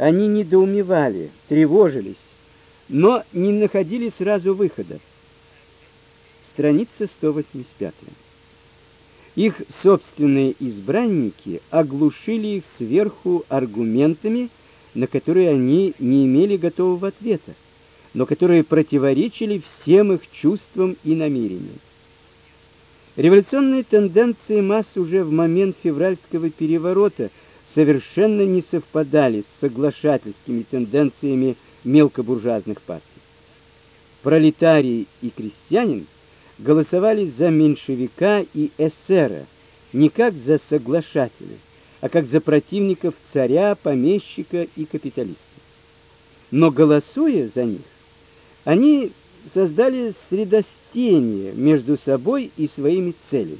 Они недоумевали, тревожились, но не находили сразу выхода. Страница 185. Их собственные избранники оглушили их сверху аргументами, на которые они не имели готового ответа, но которые противоречили всем их чувствам и намерениям. Революционные тенденции масс уже в момент февральского переворота совершенно не совпадали с соглашательскими тенденциями мелкобуржуазных партий. Пролетарий и крестьянин голосовали за меньшевика и эсера не как за соглашателя, а как за противников царя, помещика и капиталиста. Но голосуя за них, они создали средостение между собой и своими целями.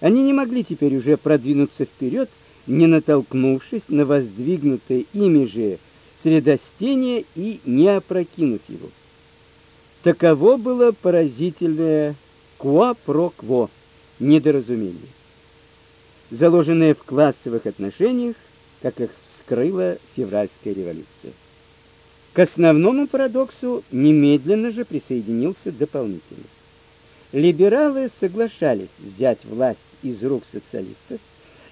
Они не могли теперь уже продвинуться вперед, не натолкнувшись на воздвигнутое ими же средостение и не опрокинув его. Таково было поразительное ква про кво недоразумение, заложенное в классовых отношениях, как их вскрыла февральская революция. К основному парадоксу немедленно же присоединился дополнительный. Либералы соглашались взять власть из рук социалистов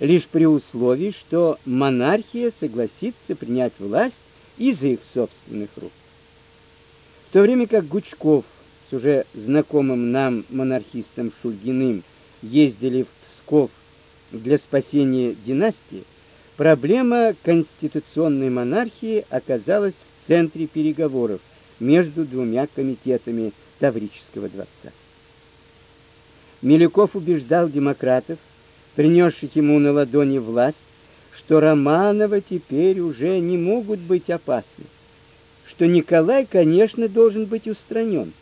лишь при условии, что монархия согласится принять власть из их собственных рук. В то время как Гучков с уже знакомым нам монархистом Шульгиным ездили в Псков для спасения династии, проблема конституционной монархии оказалась в центре переговоров между двумя комитетами Таврического дворца. Милюков убеждал демократов, принесших ему на ладони власть, что Романовы теперь уже не могут быть опасны что Николай, конечно, должен быть устранен,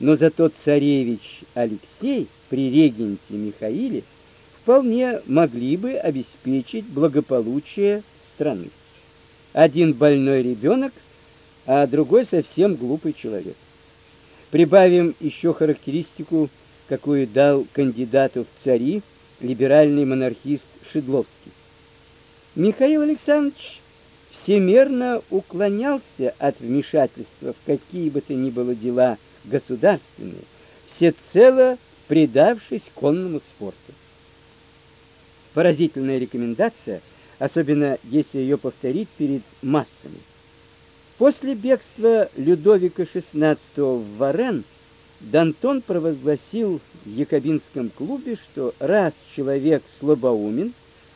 но зато царевич Алексей при регенте Михаиле вполне могли бы обеспечить благополучие страны. Один больной ребенок, а другой совсем глупый человек. Прибавим еще характеристику, какую дал кандидату в цари либеральный монархист Шедловский. Михаил Александрович всемерно уклонялся от вмешательства в какие бы то ни было дела государственные, всецело предавшись конному спорту. Поразительная рекомендация, особенно если ее повторить перед массами. После бегства Людовика XVI в Варен Дантон провозгласил в якобинском клубе, что раз человек слабоумен,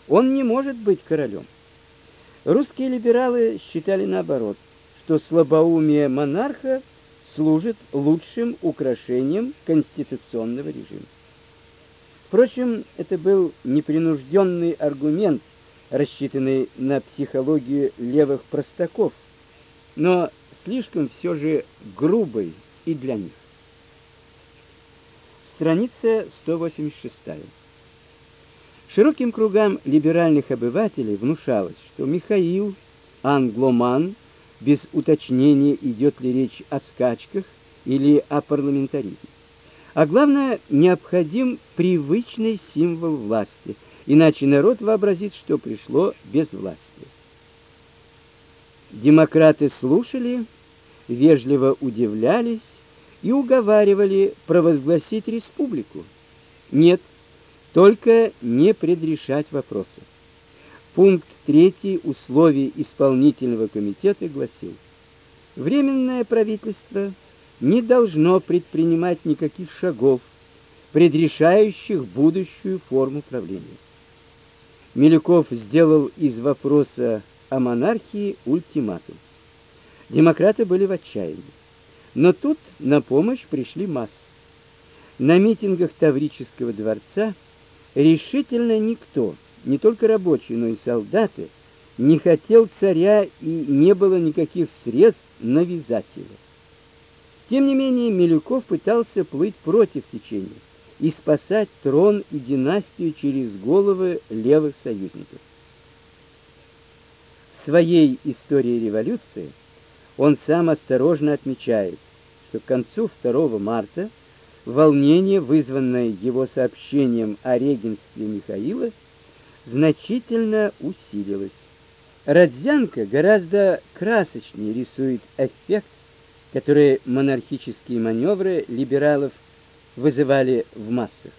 он не может быть королем. Русские либералы считали наоборот, что слабоумие монарха служит лучшим украшением конституционного режима. Впрочем, это был непринужденный аргумент, рассчитанный на психологию левых простаков, но слишком все же грубый и для них. Страница 186. Широким кругам либеральных обывателей внушалось, что Михаил англоман, без уточнения, идет ли речь о скачках или о парламентаризме. А главное, необходим привычный символ власти, иначе народ вообразит, что пришло без власти. Демократы слушали, вежливо удивлялись и уговаривали провозгласить республику. Нет, только не предрешать вопросы. Пункт 3 условий исполнительного комитета гласил: Временное правительство не должно предпринимать никаких шагов, предрешающих будущую форму правления. Милюков сделал из вопроса о монархии ультиматум. Демократы были в отчаянии. Но тут на помощь пришли массы. На митингах Таврического дворца решительно никто, не только рабочие, но и солдаты, не хотел царя и не было никаких средств навязать его. Тем не менее, Милюков пытался плыть против течения и спасать трон и династию через головы левых союзников. В своей истории революции он сам осторожно отмечает, что к концу 2 марта волнение, вызванное его сообщением о регенстве Михаила, значительно усилилось. Родзянко гораздо красочнее рисует эффект, который монархические маневры либералов вызывали в массах.